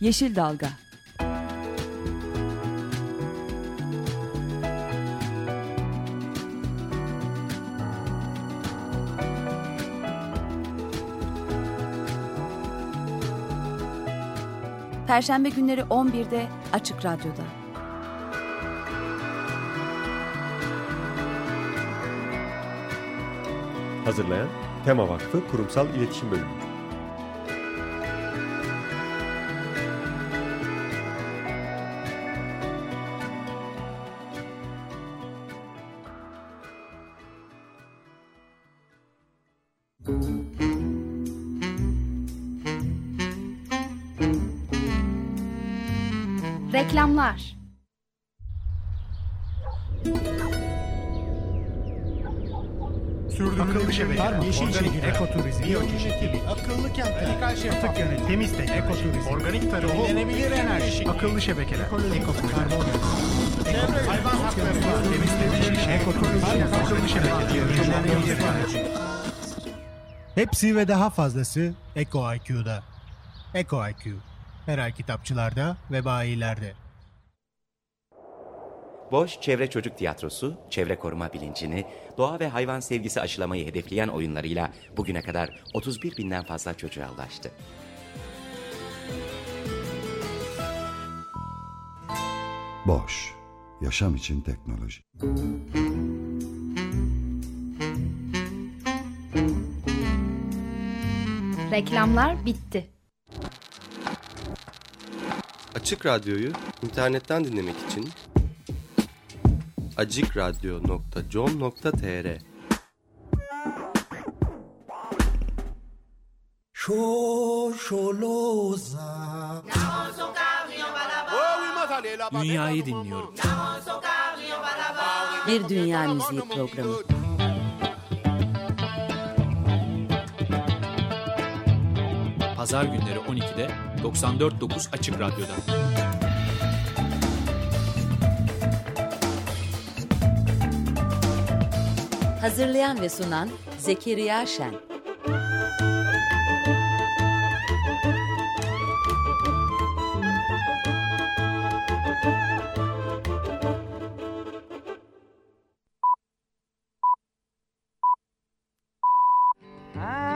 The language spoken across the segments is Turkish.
Yeşil Dalga Perşembe günleri 11'de Açık Radyo'da. Hazırlayan Tema Vakfı Kurumsal İletişim Bölümü. Akıllı şebekeler, yeşil şehir, ekoturizm, biyoçeşitlilik, akıllı kentler, radikal şeffaf yönetim, temiz teknoloji, ekoturizm, organik tarım, yenilenebilir enerji, akıllı şebekeler, ekoturizm, karbon hayvan hakları, temiz teknoloji, ekoturizm, akıllı şebekeler, yenilenebilir enerji. Hepsi ve daha fazlası Eko IQ'da. Eko IQ. Her ay kitapçılarda ve bayilerde. Boş Çevre Çocuk Tiyatrosu, çevre koruma bilincini, doğa ve hayvan sevgisi aşılamayı hedefleyen oyunlarıyla bugüne kadar 31 binden fazla çocuğa ulaştı. Boş, yaşam için teknoloji. Reklamlar bitti. Açık Radyo'yu internetten dinlemek için acikradyo.com.tr Dünyayı dinliyorum. Bir Dünya Müziği Programı. Pazar günleri 12'de 94.9 Açık Radyo'da. Hazırlayan ve sunan Zekeriya Şen. How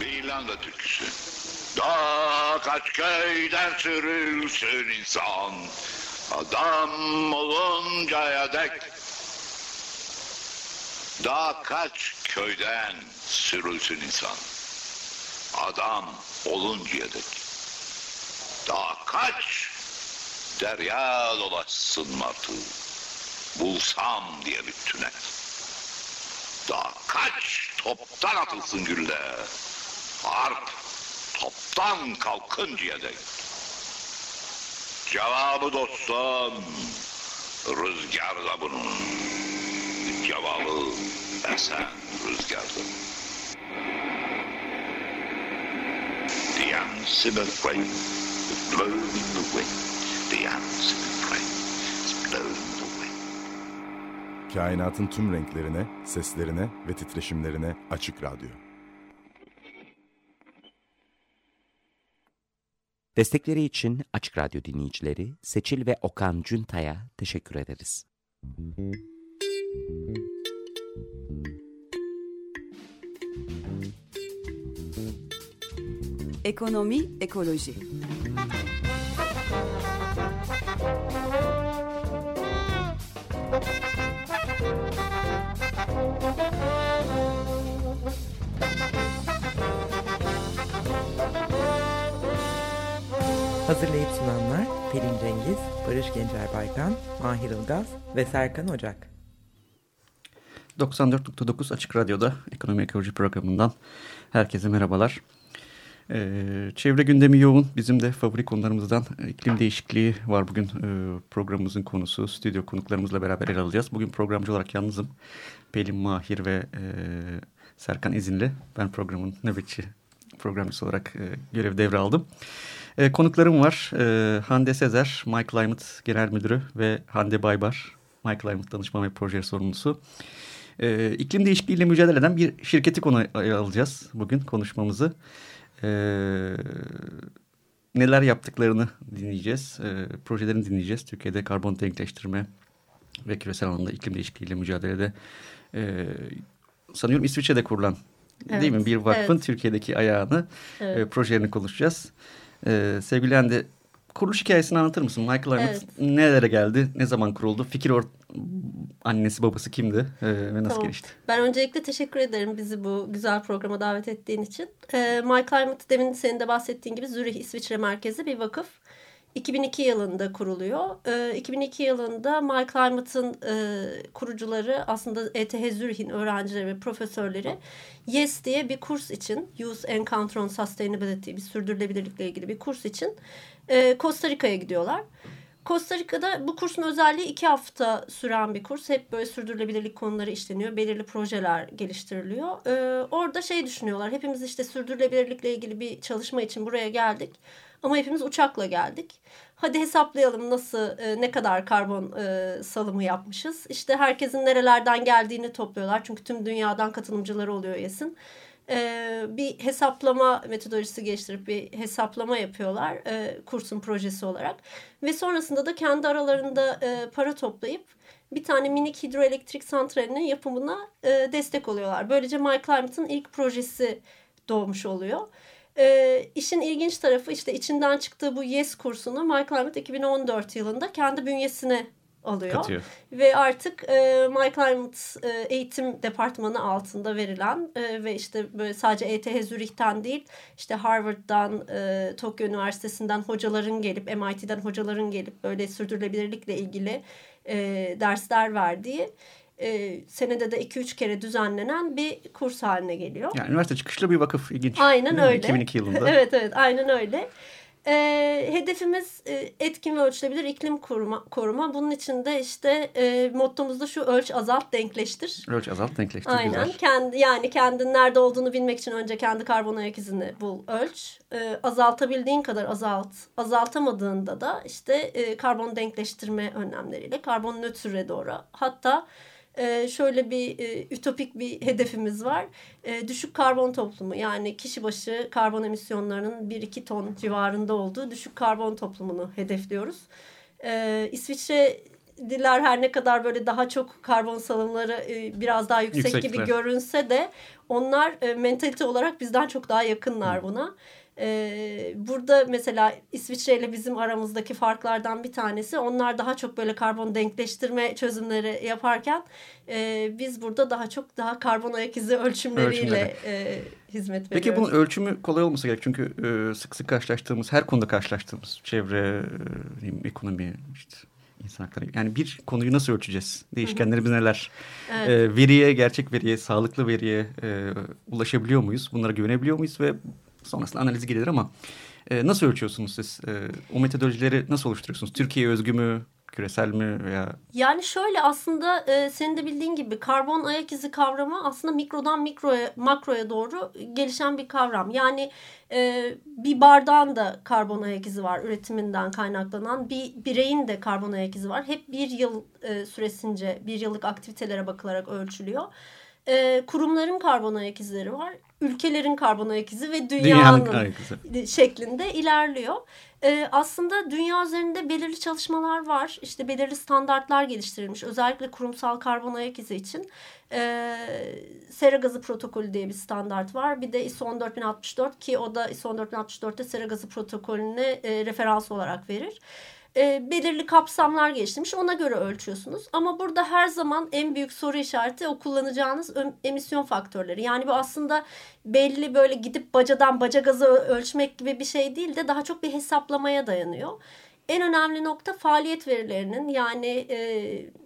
Bir İrlanda türküsü. Dağ kaç köyden sürülsün insan? Adam oluncaya dek. Dağ kaç köyden sürülsün insan? Adam oluncaya dek. Dağ kaç derya dolaşsın martı? Bulsam diye bir tüne Dağ kaç toptan atılsın gülle Harp toptan kalkıncaya dek Cevabı dostum rüzgarda bunun. Cevabı esen rüzgarda The rain is blown in the wind The answer Kainatın tüm renklerine, seslerine ve titreşimlerine açık radyo. Destekleri için Açık Radyo dinleyicileri Seçil ve Okan Cunta'ya teşekkür ederiz. Ekonomi, ekoloji. Hazırlayıp sunanlar Pelin Cengiz, Barış Gencer Baykan, Mahir Ilgaz ve Serkan Ocak. 94.9 Açık Radyo'da Ekonomi Ekoloji Programı'ndan herkese merhabalar. Ee, çevre gündemi yoğun. Bizim de favori konularımızdan iklim değişikliği var bugün e, programımızın konusu. Stüdyo konuklarımızla beraber ele alacağız. Bugün programcı olarak yalnızım. Pelin Mahir ve e, Serkan izinli. Ben programın nöbetçi programcısı olarak e, görev devraldım. E, konuklarım var. E, Hande Sezer, My Climate Genel Müdürü ve Hande Baybar, My Climate Danışma ve Proje Sorumlusu. E, iklim değişikliğiyle mücadele eden bir şirketi konu alacağız bugün konuşmamızı. E, neler yaptıklarını dinleyeceğiz. E, projelerini dinleyeceğiz. Türkiye'de karbon denkleştirme ve küresel anlamda iklim değişikliğiyle mücadelede e, sanıyorum İsviçre'de kurulan evet, değil mi bir vakfın evet. Türkiye'deki ayağını evet. e, projelerini konuşacağız. E, sevgili Hande kuruluş hikayesini anlatır mısın? Michael Arnott evet. nelere geldi? Ne zaman kuruldu? Fikir or annesi babası kimdi? Ee, ve nasıl tamam. gelişti? Ben öncelikle teşekkür ederim bizi bu güzel programa davet ettiğin için. Ee, My Climate demin senin de bahsettiğin gibi Zürih İsviçre merkezi bir vakıf. 2002 yılında kuruluyor. E, 2002 yılında My Climate'ın e, kurucuları aslında ETH Zürih'in öğrencileri ve profesörleri YES diye bir kurs için Youth Encounter on Sustainability bir sürdürülebilirlikle ilgili bir kurs için e, Costa Rica'ya gidiyorlar. Costa Rica'da bu kursun özelliği iki hafta süren bir kurs. Hep böyle sürdürülebilirlik konuları işleniyor. Belirli projeler geliştiriliyor. Ee, orada şey düşünüyorlar. Hepimiz işte sürdürülebilirlikle ilgili bir çalışma için buraya geldik. Ama hepimiz uçakla geldik. Hadi hesaplayalım nasıl e, ne kadar karbon e, salımı yapmışız. İşte herkesin nerelerden geldiğini topluyorlar. Çünkü tüm dünyadan katılımcıları oluyor YES'in. E, bir hesaplama metodolojisi geliştirip bir hesaplama yapıyorlar e, kursun projesi olarak. Ve sonrasında da kendi aralarında e, para toplayıp bir tane minik hidroelektrik santralinin yapımına e, destek oluyorlar. Böylece My Climate'ın ilk projesi doğmuş oluyor. E, işin ilginç tarafı işte içinden çıktığı bu YES kursunu My Climate 2014 yılında kendi bünyesine alıyor. Katıyor. Ve artık e, My Climate e, eğitim departmanı altında verilen e, ve işte böyle sadece ETH Zürih'ten değil işte Harvard'dan, e, Tokyo Üniversitesi'nden hocaların gelip MIT'den hocaların gelip böyle sürdürülebilirlikle ilgili e, dersler verdiği e, senede de 2-3 kere düzenlenen bir kurs haline geliyor. Yani üniversite çıkışlı bir vakıf ilginç. Aynen öyle. 2002 yılında. evet evet aynen öyle. E, hedefimiz e, etkin ve ölçülebilir iklim koruma. koruma. Bunun için de işte e, mottomuz da şu ölç azalt denkleştir. Ölç azalt denkleştir. Aynen. Güzel. Kendi, yani kendin nerede olduğunu bilmek için önce kendi karbon ayak izini bul ölç. E, azaltabildiğin kadar azalt. Azaltamadığında da işte e, karbon denkleştirme önlemleriyle karbon nötre doğru. Hatta e, şöyle bir e, ütopik bir hedefimiz var. E, düşük karbon toplumu yani kişi başı karbon emisyonlarının 1-2 ton civarında olduğu düşük karbon toplumunu hedefliyoruz. E, İsviçre diler her ne kadar böyle daha çok karbon salımları e, biraz daha yüksek Yüksekler. gibi görünse de onlar e, mentalite olarak bizden çok daha yakınlar buna. Ee, burada mesela İsviçre ile bizim aramızdaki farklardan bir tanesi onlar daha çok böyle karbon denkleştirme çözümleri yaparken e, biz burada daha çok daha karbon ayak izi ölçümleriyle e, hizmet veriyoruz. Peki bunun ölçümü kolay olması gerek çünkü e, sık sık karşılaştığımız her konuda karşılaştığımız çevre, e, ekonomi işte insan hakları. Yani bir konuyu nasıl ölçeceğiz? Değişkenlerimiz neler? Evet. E, veriye, gerçek veriye, sağlıklı veriye e, ulaşabiliyor muyuz? Bunlara güvenebiliyor muyuz? Ve sonrasında analizi gelir ama e, nasıl ölçüyorsunuz siz? E, o metodolojileri nasıl oluşturuyorsunuz? Türkiye özgü mü? küresel mi veya? Yani şöyle aslında e, senin de bildiğin gibi karbon ayak izi kavramı aslında mikrodan mikroya makroya doğru gelişen bir kavram. Yani e, bir bardağın da karbon ayak izi var üretiminden kaynaklanan bir bireyin de karbon ayak izi var. Hep bir yıl e, süresince bir yıllık aktivitelere bakılarak ölçülüyor. E, kurumların karbon ayak izleri var ülkelerin karbon ayak izi ve dünyanın, dünyanın şeklinde ilerliyor. Ee, aslında dünya üzerinde belirli çalışmalar var. İşte belirli standartlar geliştirilmiş. Özellikle kurumsal karbon ayak izi için. Ee, sera gazı protokolü diye bir standart var. Bir de ISO 14064 ki o da ISO 14064'te sera gazı protokolüne e, referans olarak verir e, belirli kapsamlar geliştirmiş. Ona göre ölçüyorsunuz. Ama burada her zaman en büyük soru işareti o kullanacağınız emisyon faktörleri. Yani bu aslında belli böyle gidip bacadan baca gazı ölçmek gibi bir şey değil de daha çok bir hesaplamaya dayanıyor. En önemli nokta faaliyet verilerinin yani e,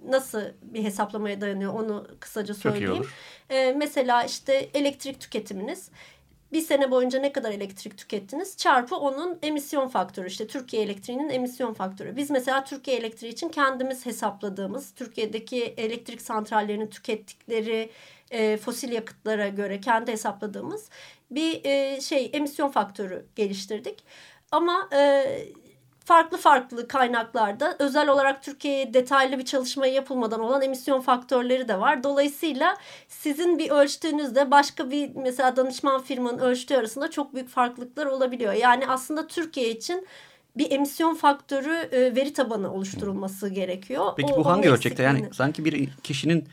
nasıl bir hesaplamaya dayanıyor onu kısaca söyleyeyim. E, mesela işte elektrik tüketiminiz bir sene boyunca ne kadar elektrik tükettiniz çarpı onun emisyon faktörü işte Türkiye elektriğinin emisyon faktörü. Biz mesela Türkiye elektriği için kendimiz hesapladığımız Türkiye'deki elektrik santrallerinin tükettikleri e, fosil yakıtlara göre kendi hesapladığımız bir e, şey emisyon faktörü geliştirdik. Ama e, farklı farklı kaynaklarda özel olarak Türkiye'ye detaylı bir çalışma yapılmadan olan emisyon faktörleri de var. Dolayısıyla sizin bir ölçtüğünüzde başka bir mesela danışman firmanın ölçtüğü arasında çok büyük farklılıklar olabiliyor. Yani aslında Türkiye için bir emisyon faktörü e, veri tabanı oluşturulması gerekiyor. Peki o, bu hangi ölçekte? Yani sanki bir kişinin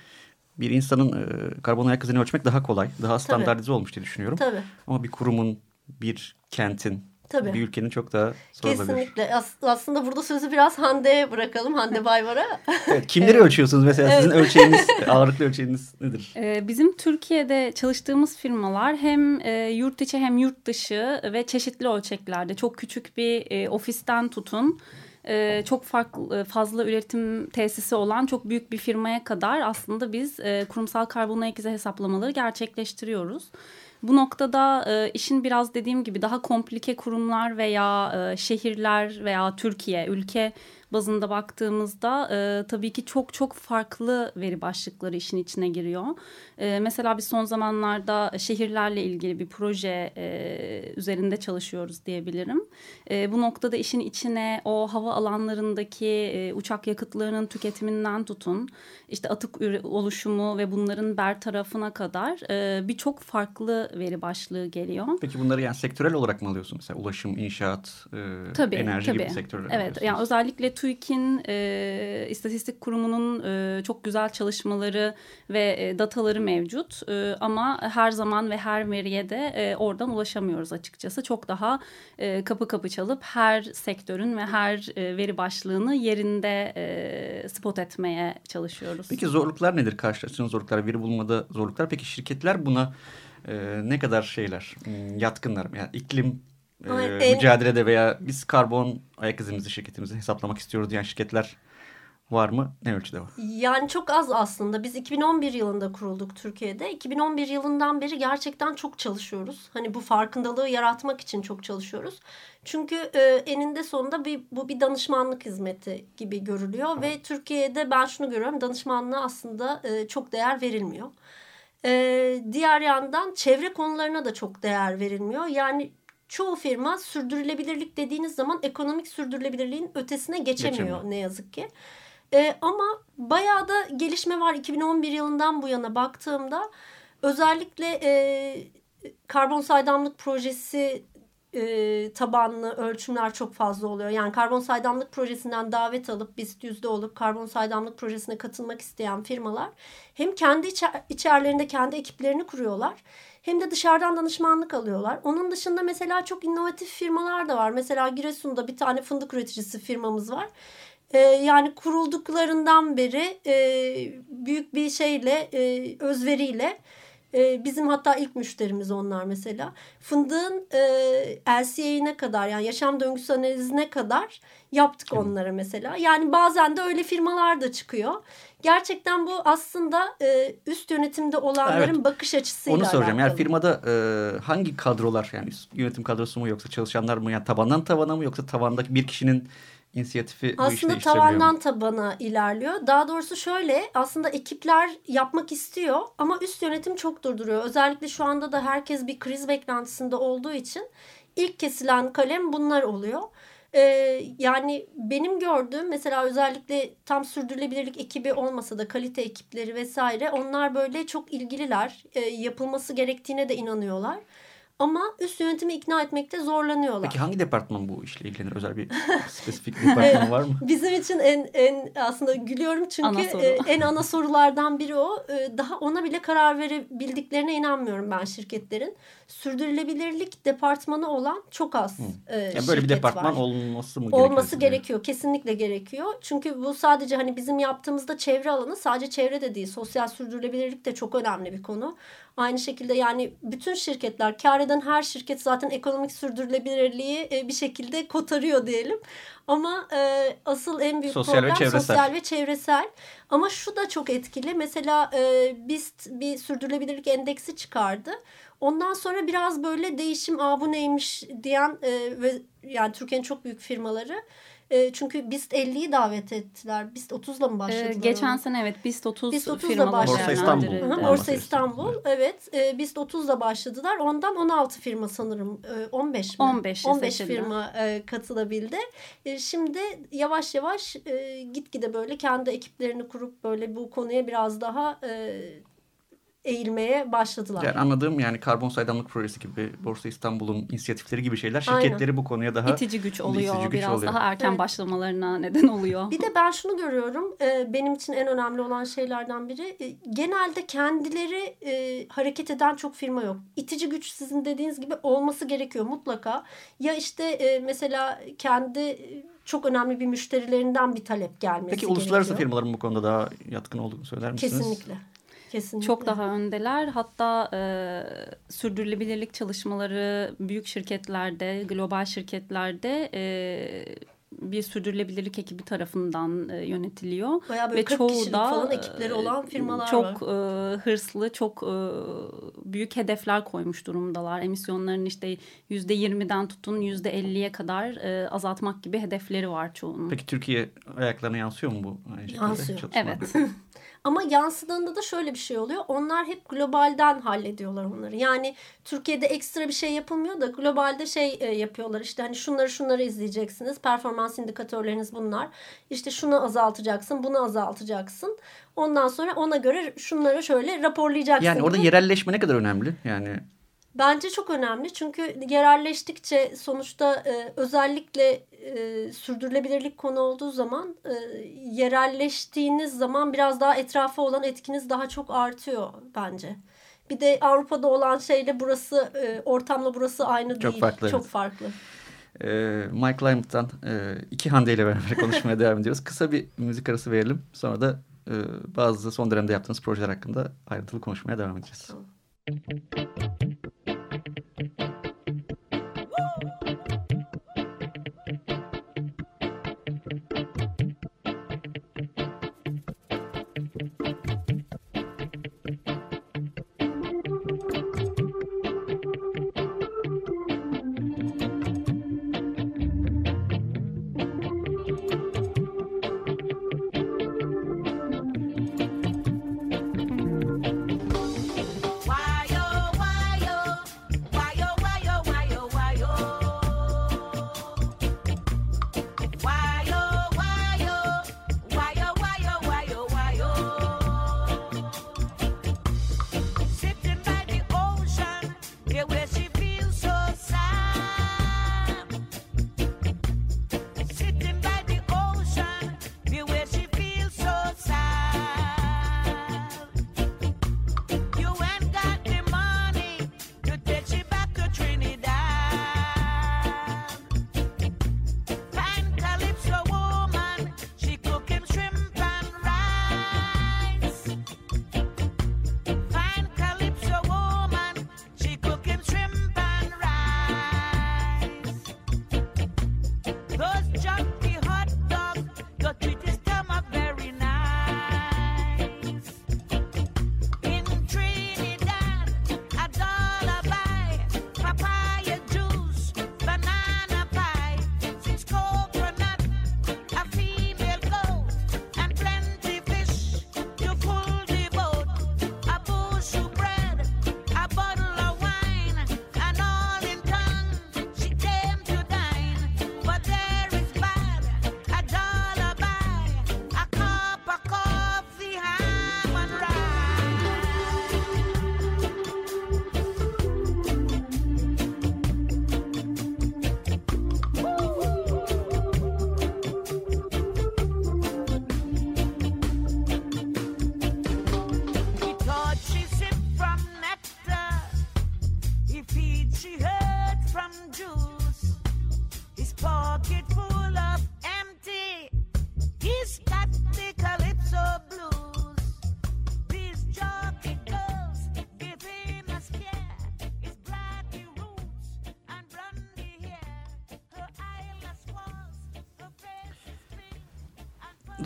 bir insanın e, karbon ayak izini ölçmek daha kolay, daha standartize olmuş diye düşünüyorum. Tabii. Ama bir kurumun, bir kentin, Tabii. bir ülkenin çok daha Kesinlikle. As aslında burada sözü biraz Hande'ye bırakalım. Hande Bayvar'a. evet, kimleri ölçüyorsunuz mesela? Evet. Sizin ölçeğiniz, ağırlıklı ölçeğiniz nedir? Ee, bizim Türkiye'de çalıştığımız firmalar hem e, yurt içi hem yurt dışı ve çeşitli ölçeklerde çok küçük bir e, ofisten tutun e, çok farklı fazla üretim tesisi olan çok büyük bir firmaya kadar aslında biz e, kurumsal karbon ayak izi hesaplamaları gerçekleştiriyoruz. Bu noktada e, işin biraz dediğim gibi daha komplike kurumlar veya e, şehirler veya Türkiye, ülke bazında baktığımızda e, tabii ki çok çok farklı veri başlıkları işin içine giriyor. E, mesela biz son zamanlarda şehirlerle ilgili bir proje e, üzerinde çalışıyoruz diyebilirim. E, bu noktada işin içine o hava alanlarındaki e, uçak yakıtlarının tüketiminden tutun, işte atık oluşumu ve bunların bertarafına kadar e, birçok farklı veri başlığı geliyor. Peki bunları yani sektörel olarak mı alıyorsun? Mesela ulaşım, inşaat, e, tabii, enerji tabii. gibi sektörler Evet, yani özellikle TÜİK'in e, istatistik kurumunun e, çok güzel çalışmaları ve e, dataları mevcut. E, ama her zaman ve her veriye de e, oradan ulaşamıyoruz açıkçası. Çok daha e, kapı kapı çalıp her sektörün ve her e, veri başlığını yerinde e, spot etmeye çalışıyoruz. Peki zorluklar nedir? Karşılaştığınız zorluklar, veri bulmada zorluklar. Peki şirketler buna e, ne kadar şeyler, hmm, yatkınlar? Yani iklim e, mücadelede veya biz karbon ayak izimizi şirketimizi hesaplamak istiyoruz diyen şirketler var mı? Ne ölçüde var? Yani çok az aslında. Biz 2011 yılında kurulduk Türkiye'de. 2011 yılından beri gerçekten çok çalışıyoruz. Hani bu farkındalığı yaratmak için çok çalışıyoruz. Çünkü e, eninde sonunda bir, bu bir danışmanlık hizmeti gibi görülüyor. Ve Türkiye'de ben şunu görüyorum. Danışmanlığa aslında e, çok değer verilmiyor. E, diğer yandan çevre konularına da çok değer verilmiyor. Yani çoğu firma sürdürülebilirlik dediğiniz zaman ekonomik sürdürülebilirliğin ötesine geçemiyor, geçemiyor. ne yazık ki. E, ama bayağı da gelişme var 2011 yılından bu yana baktığımda. Özellikle e, karbon saydamlık projesi e, tabanlı ölçümler çok fazla oluyor. Yani karbon saydamlık projesinden davet alıp BIST yüzde olup karbon saydamlık projesine katılmak isteyen firmalar hem kendi içer, içerlerinde kendi ekiplerini kuruyorlar hem de dışarıdan danışmanlık alıyorlar. Onun dışında mesela çok inovatif firmalar da var. Mesela Giresun'da bir tane fındık üreticisi firmamız var. Ee, yani kurulduklarından beri e, büyük bir şeyle, e, özveriyle e, bizim hatta ilk müşterimiz onlar mesela. Fındığın e, LCA'ine kadar yani yaşam döngüsü analizine kadar yaptık onlara mesela. Yani bazen de öyle firmalar da çıkıyor. Gerçekten bu aslında e, üst yönetimde olanların evet. bakış açısıyla Onu soracağım. Alakalı. Yani firmada e, hangi kadrolar yani yönetim kadrosu mu yoksa çalışanlar mı? Yani tabandan tabana mı yoksa tavandaki bir kişinin inisiyatifi aslında bu işte tavandan tabana ilerliyor. Daha doğrusu şöyle aslında ekipler yapmak istiyor ama üst yönetim çok durduruyor. Özellikle şu anda da herkes bir kriz beklentisinde olduğu için ilk kesilen kalem bunlar oluyor. Ee, yani benim gördüğüm mesela özellikle tam sürdürülebilirlik ekibi olmasa da kalite ekipleri vesaire onlar böyle çok ilgililer. E, yapılması gerektiğine de inanıyorlar. Ama üst yönetimi ikna etmekte zorlanıyorlar. Peki hangi departman bu işle ilgilenir? Özel bir spesifik departman var mı? Bizim için en en aslında gülüyorum çünkü ana soru. e, en ana sorulardan biri o. E, daha ona bile karar verebildiklerine inanmıyorum ben şirketlerin. Sürdürülebilirlik departmanı olan çok az e, yani böyle bir departman var. olması mı gerekiyor? Olması gerekiyor. Kesinlikle gerekiyor. Çünkü bu sadece hani bizim yaptığımızda çevre alanı sadece çevre de değil. Sosyal sürdürülebilirlik de çok önemli bir konu. Aynı şekilde yani bütün şirketler, kar eden her şirket zaten ekonomik sürdürülebilirliği e, bir şekilde kotarıyor diyelim. Ama e, asıl en büyük sosyal problem ve çevresel. sosyal ve çevresel. Ama şu da çok etkili. Mesela e, BIST bir sürdürülebilirlik endeksi çıkardı. Ondan sonra biraz böyle değişim, aa bu neymiş diyen e, ve yani Türkiye'nin çok büyük firmaları E, çünkü BIST 50'yi davet ettiler. BIST 30'la mı başladılar? Ee, geçen ona? sene evet BIST 30, BIST 30'la firmalar başladılar. Borsa İstanbul. Hı hı, Borsa Borsa İstanbul. Evet. E, BIST 30'la başladılar. Ondan 16 firma sanırım. E, 15 mi? 15 15 seçildi. firma e, katılabildi. E, şimdi yavaş yavaş e, gitgide böyle kendi ekiplerini kurup böyle bu konuya biraz daha e, eğilmeye başladılar. Yani anladığım yani karbon saydamlık projesi gibi Borsa İstanbul'un inisiyatifleri gibi şeyler şirketleri Aynen. bu konuya daha itici güç oluyor. itici güç biraz oluyor. daha erken Evet. başlamalarına neden oluyor. Bir de ben şunu görüyorum. e, benim için en önemli olan şeylerden biri. e, genelde kendileri e, hareket eden çok firma yok. İtici güç sizin dediğiniz gibi olması gerekiyor mutlaka. Ya işte e, mesela kendi e, çok önemli bir müşterilerinden bir talep gelmesi Peki uluslararası gerekiyor. firmaların bu konuda daha yatkın olduğunu söyler misiniz? Kesinlikle. Kesinlikle. Çok daha öndeler. Hatta e, sürdürülebilirlik çalışmaları büyük şirketlerde, global şirketlerde e, bir sürdürülebilirlik ekibi tarafından e, yönetiliyor. Bayağı böyle 40 kişilik falan ekipleri olan firmalar çok var. e, hırslı, çok e, büyük hedefler koymuş durumdalar. Emisyonların işte yüzde 20'den tutun yüzde 50'ye kadar e, azaltmak gibi hedefleri var çoğunun. Peki Türkiye ayaklarına yansıyor mu bu? Aynı şekilde Yansıyor. çalışmalar? Evet. Ama yansıdığında da şöyle bir şey oluyor. Onlar hep globalden hallediyorlar onları. Yani Türkiye'de ekstra bir şey yapılmıyor da globalde şey e, yapıyorlar. İşte hani şunları şunları izleyeceksiniz. Performans indikatörleriniz bunlar. İşte şunu azaltacaksın, bunu azaltacaksın. Ondan sonra ona göre şunları şöyle raporlayacaksın. Yani orada yerelleşme ne kadar önemli? Yani Bence çok önemli çünkü yerelleştikçe sonuçta e, özellikle e, sürdürülebilirlik konu olduğu zaman e, yerelleştiğiniz zaman biraz daha etrafa olan etkiniz daha çok artıyor bence. Bir de Avrupa'da olan şeyle burası e, ortamla burası aynı Çok değil. farklı, Çok farklı. e, Mike Lyman'dan e, iki Hande ile beraber konuşmaya devam ediyoruz. Kısa bir müzik arası verelim. Sonra da e, bazı son dönemde yaptığınız projeler hakkında ayrıntılı konuşmaya devam edeceğiz. Why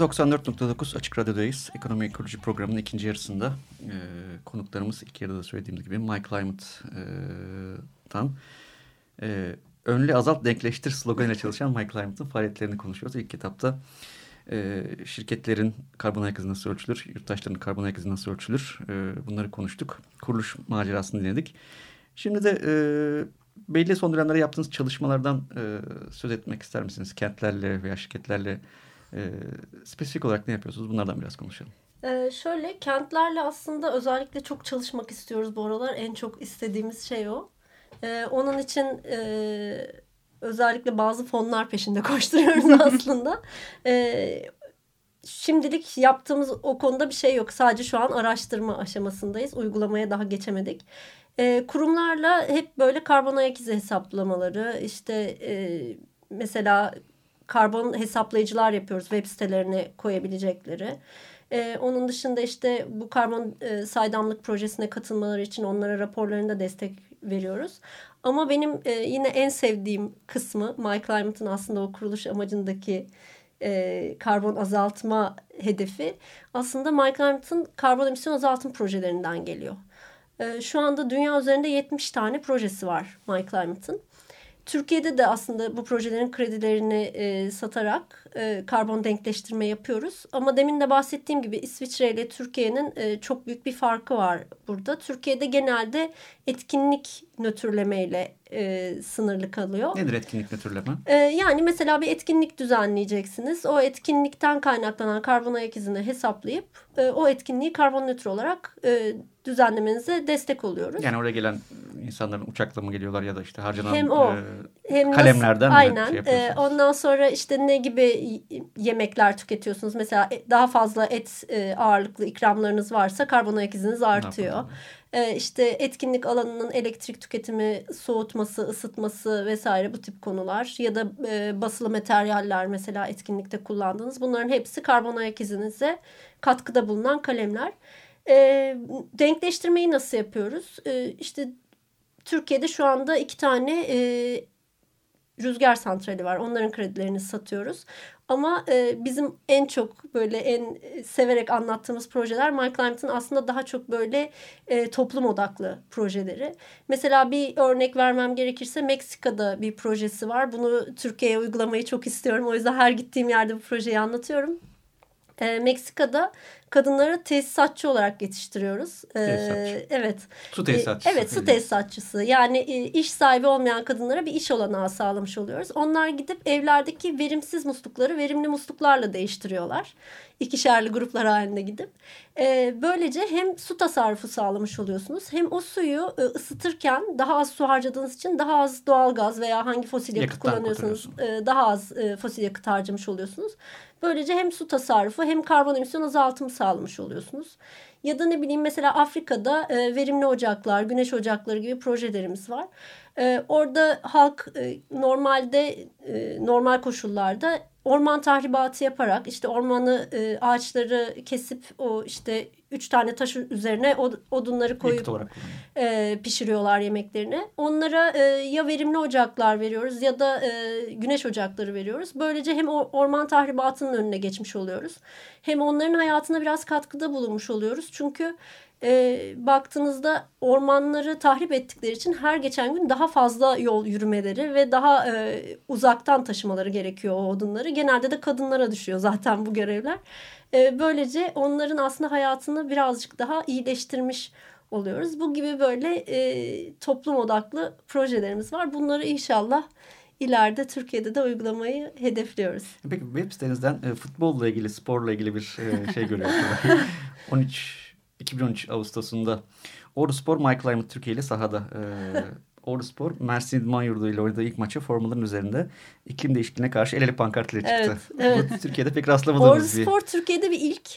94.9 Açık Radyo'dayız. Ekonomi Ekoloji programının ikinci yarısında e, konuklarımız ilk yarıda söylediğimiz gibi Mike Lyman'dan e, önlü azalt denkleştir sloganıyla çalışan Michael Hyman'ın faaliyetlerini konuşuyoruz. İlk kitapta e, şirketlerin karbon ayak izi nasıl ölçülür, yurttaşların karbon ayak izi nasıl ölçülür e, bunları konuştuk. Kuruluş macerasını dinledik. Şimdi de e, belli son dönemlerde yaptığınız çalışmalardan e, söz etmek ister misiniz? Kentlerle veya şirketlerle e, spesifik olarak ne yapıyorsunuz? Bunlardan biraz konuşalım. Ee, şöyle kentlerle aslında özellikle çok çalışmak istiyoruz bu aralar. En çok istediğimiz şey o. Ee, onun için e, özellikle bazı fonlar peşinde koşturuyoruz aslında. Ee, şimdilik yaptığımız o konuda bir şey yok. Sadece şu an araştırma aşamasındayız. Uygulamaya daha geçemedik. Ee, kurumlarla hep böyle karbon ayak izi hesaplamaları, işte e, mesela karbon hesaplayıcılar yapıyoruz web sitelerine koyabilecekleri. Ee, onun dışında işte bu karbon e, saydamlık projesine katılmaları için onlara raporlarında destek veriyoruz. Ama benim e, yine en sevdiğim kısmı My Climate'ın aslında o kuruluş amacındaki e, karbon azaltma hedefi aslında My Climate'ın karbon emisyon azaltım projelerinden geliyor. E, şu anda dünya üzerinde 70 tane projesi var My Climate'ın. Türkiye'de de aslında bu projelerin kredilerini e, satarak e, karbon denkleştirme yapıyoruz. Ama demin de bahsettiğim gibi İsviçre ile Türkiye'nin e, çok büyük bir farkı var burada. Türkiye'de genelde etkinlik nötrlemeyle e, sınırlı kalıyor. Nedir etkinlik nötrleme? E, yani mesela bir etkinlik düzenleyeceksiniz. O etkinlikten kaynaklanan karbon ayak izini hesaplayıp e, o etkinliği karbon nötr olarak e, düzenlemenize destek oluyoruz. Yani oraya gelen insanların uçakla mı geliyorlar ya da işte harcanan hem o, e, hem kalemlerden nasıl, mi aynen, şey yapıyorsunuz? E, ondan sonra işte ne gibi yemekler tüketiyorsunuz? Mesela daha fazla et e, ağırlıklı ikramlarınız varsa karbon ayak iziniz artıyor. E, işte etkinlik alanının elektrik tüketimi, soğutması, ısıtması vesaire bu tip konular ya da e, basılı materyaller mesela etkinlikte kullandığınız bunların hepsi karbon ayak izinize katkıda bulunan kalemler. E, denkleştirmeyi nasıl yapıyoruz? E, işte Türkiye'de şu anda iki tane e, rüzgar santrali var. Onların kredilerini satıyoruz. Ama e, bizim en çok böyle en severek anlattığımız projeler Climate'ın aslında daha çok böyle e, toplum odaklı projeleri. Mesela bir örnek vermem gerekirse Meksika'da bir projesi var. Bunu Türkiye'ye uygulamayı çok istiyorum. O yüzden her gittiğim yerde bu projeyi anlatıyorum. E, Meksika'da kadınları tesisatçı olarak yetiştiriyoruz. Ee, Tesisatçı. evet. Su tesisatçısı. Evet su tesisatçısı. Yani e, iş sahibi olmayan kadınlara bir iş olanağı sağlamış oluyoruz. Onlar gidip evlerdeki verimsiz muslukları verimli musluklarla değiştiriyorlar. İkişerli gruplar halinde gidip. Ee, böylece hem su tasarrufu sağlamış oluyorsunuz hem o suyu e, ısıtırken daha az su harcadığınız için daha az doğal gaz veya hangi fosil yakıt Yakıttan kullanıyorsunuz e, daha az e, fosil yakıt harcamış oluyorsunuz. Böylece hem su tasarrufu hem karbon emisyon azaltımı sağlamış oluyorsunuz. Ya da ne bileyim mesela Afrika'da e, verimli ocaklar, güneş ocakları gibi projelerimiz var. E, orada halk e, normalde e, normal koşullarda orman tahribatı yaparak işte ormanı e, ağaçları kesip o işte üç tane taş üzerine od, odunları koyup e, pişiriyorlar yemeklerini. Onlara e, ya verimli ocaklar veriyoruz ya da e, güneş ocakları veriyoruz. Böylece hem orman tahribatının önüne geçmiş oluyoruz. Hem onların hayatına biraz katkıda bulunmuş oluyoruz. Çünkü e, baktığınızda ormanları tahrip ettikleri için her geçen gün daha fazla yol yürümeleri ve daha e, uzaktan taşımaları gerekiyor o odunları. Genelde de kadınlara düşüyor zaten bu görevler. E, böylece onların aslında hayatını birazcık daha iyileştirmiş oluyoruz. Bu gibi böyle e, toplum odaklı projelerimiz var. Bunları inşallah ileride Türkiye'de de uygulamayı hedefliyoruz. Peki web sitenizden e, futbolla ilgili, sporla ilgili bir e, şey görüyorum. 13 2013 Ağustos'unda Ordu Spor My Climate Türkiye ile sahada. E, Ordu Spor Mersin İdman Yurdu ile oynadığı ilk maçı formaların üzerinde iklim değişikliğine karşı el ele pankartıyla çıktı. Evet, evet. Bu Türkiye'de pek rastlamadığımız Ordu bir... Spor Türkiye'de bir ilk.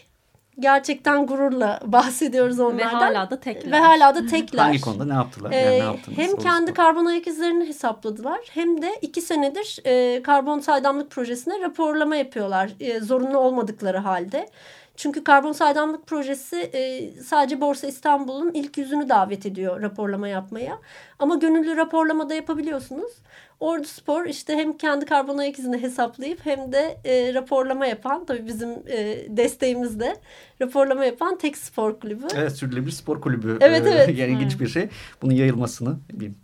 Gerçekten gururla bahsediyoruz onlardan. Ve hala da tekler. Ve hala da tekler. Hangi konuda ne yaptılar? Ee, Yani ne yaptınız? hem kendi Spor? karbon ayak izlerini hesapladılar hem de iki senedir e, karbon saydamlık projesine raporlama yapıyorlar e, zorunlu olmadıkları halde. Çünkü karbon saydamlık projesi e, sadece Borsa İstanbul'un ilk yüzünü davet ediyor raporlama yapmaya. Ama gönüllü raporlamada yapabiliyorsunuz. Ordu Spor işte hem kendi karbon ayak izini hesaplayıp hem de e, raporlama yapan tabii bizim e, desteğimizde raporlama yapan tek spor kulübü. Evet sürdürülebilir spor kulübü. Evet, Ee, evet. yani ilginç bir şey. Bunun yayılmasını bileyim,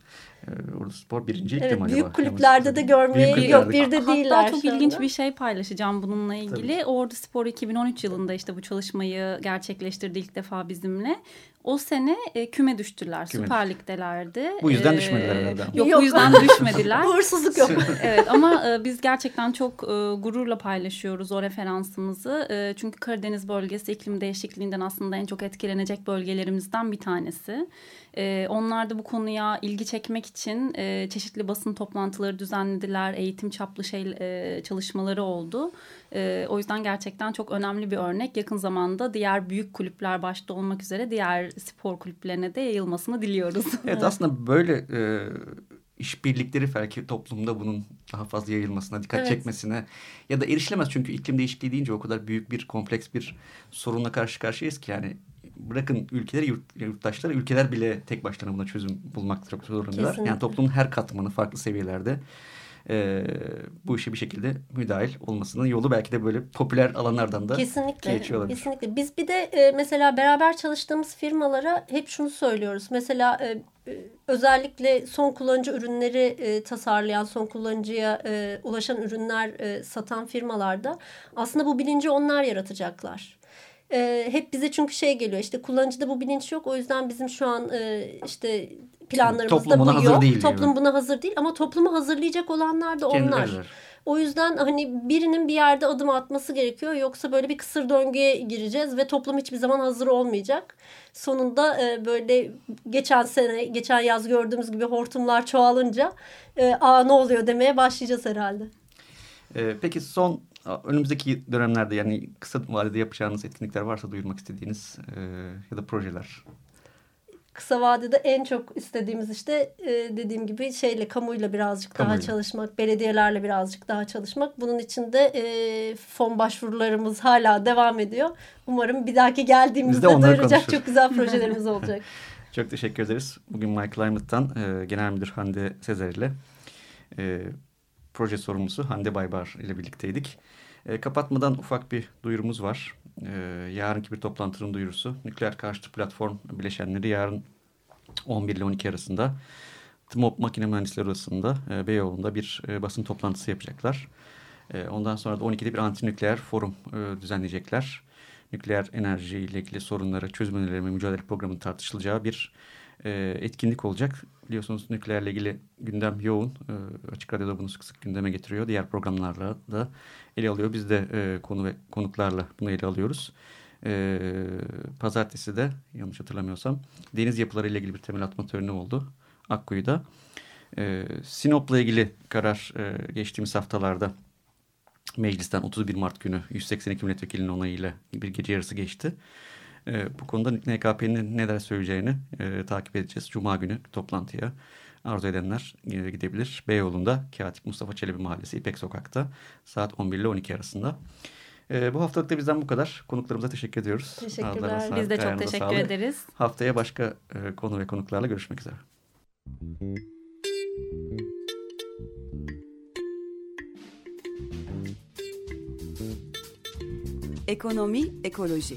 E, orada spor birincilikte Evet, mi acaba? büyük kulüplerde de görmeye Büyük yok bir de değiller. Hatta çok ilginç bir şey paylaşacağım bununla ilgili. Ordu Spor 2013 yılında işte bu çalışmayı gerçekleştirdi ilk defa bizimle. O sene e, küme düştüler. Küme Süper Lig'delerdi. Bu yüzden Ee, düşmediler herhalde. Yok, Yok. bu yüzden düşmediler. Uğursuzluk yok. evet ama e, biz gerçekten çok e, gururla paylaşıyoruz o referansımızı. E, çünkü Karadeniz bölgesi iklim değişikliğinden aslında en çok etkilenecek bölgelerimizden bir tanesi. E, onlar da bu konuya ilgi çekmek için e, çeşitli basın toplantıları düzenlediler. Eğitim çaplı şey e, çalışmaları oldu. E, o yüzden gerçekten çok önemli bir örnek. Yakın zamanda diğer büyük kulüpler başta olmak üzere diğer spor kulüplerine de yayılmasını diliyoruz. Evet aslında böyle e, işbirlikleri belki toplumda bunun daha fazla yayılmasına, dikkat Evet. çekmesine ya da erişilemez çünkü iklim değişikliği deyince o kadar büyük bir kompleks bir sorunla karşı karşıyayız ki yani bırakın ülkeleri yurt, yurttaşları ülkeler bile tek başlarına buna çözüm bulmak zorundalar. Kesinlikle. Yani toplumun her katmanı farklı seviyelerde e, bu işe bir şekilde müdahil olmasının yolu belki de böyle popüler alanlardan da Kesinlikle. geçiyor olabilir. Kesinlikle. Biz bir de e, mesela beraber çalıştığımız firmalara hep şunu söylüyoruz. Mesela e, özellikle son kullanıcı ürünleri e, tasarlayan, son kullanıcıya e, ulaşan ürünler e, satan firmalarda aslında bu bilinci onlar yaratacaklar. E, hep bize çünkü şey geliyor işte kullanıcıda bu bilinç yok o yüzden bizim şu an e, işte planlarımızda Toplum buna bu hazır yok. değil. Toplum buna hazır değil ama toplumu hazırlayacak olanlar da onlar. Kendileri. O yüzden hani birinin bir yerde adım atması gerekiyor. Yoksa böyle bir kısır döngüye gireceğiz ve toplum hiçbir zaman hazır olmayacak. Sonunda e, böyle geçen sene, geçen yaz gördüğümüz gibi hortumlar çoğalınca e, aa ne oluyor demeye başlayacağız herhalde. Ee, peki son önümüzdeki dönemlerde yani kısa vadede yapacağınız etkinlikler varsa duyurmak istediğiniz e, ya da projeler. Kısa vadede en çok istediğimiz işte e, dediğim gibi şeyle kamuyla birazcık daha Kamuyla. çalışmak, belediyelerle birazcık daha çalışmak. Bunun için de e, fon başvurularımız hala devam ediyor. Umarım bir dahaki geldiğimizde duyuracak konuşuruz. çok güzel projelerimiz olacak. Çok teşekkür ederiz. Bugün My Climate'tan e, Genel Müdür Hande Sezer ile e, proje sorumlusu Hande Baybar ile birlikteydik. E, kapatmadan ufak bir duyurumuz var. E, yarınki bir toplantının duyurusu. Nükleer Karşıtı Platform bileşenleri yarın 11 ile 12 arasında TMOP Makine Mühendisleri Odası'nda e, Beyoğlu'nda bir e, basın toplantısı yapacaklar. E, ondan sonra da 12'de bir antinükleer forum e, düzenleyecekler. Nükleer enerji ile ilgili sorunlara çözüm önerileri mücadele programının tartışılacağı bir e, etkinlik olacak. Biliyorsunuz nükleerle ilgili gündem yoğun. E, Açık Radyo'da bunu sık sık gündeme getiriyor. Diğer programlarla da ele alıyor. Biz de e, konu ve konuklarla bunu ele alıyoruz. E, pazartesi de yanlış hatırlamıyorsam deniz yapıları ile ilgili bir temel atma töreni oldu. Akkuyu'da. E, Sinop'la ilgili karar e, geçtiğimiz haftalarda meclisten 31 Mart günü 182 milletvekilinin onayıyla bir gece yarısı geçti. E, bu konuda NKP'nin neler söyleyeceğini e, takip edeceğiz. Cuma günü toplantıya arzu edenler e, gidebilir. Beyoğlu'nda Katip Mustafa Çelebi Mahallesi İpek Sokak'ta saat 11 ile 12 arasında. E, bu haftalık da bizden bu kadar. Konuklarımıza teşekkür ediyoruz. Teşekkürler. Sağlık, Biz de çok teşekkür sağlık. ederiz. Haftaya başka e, konu ve konuklarla görüşmek üzere. Ekonomi, ekoloji.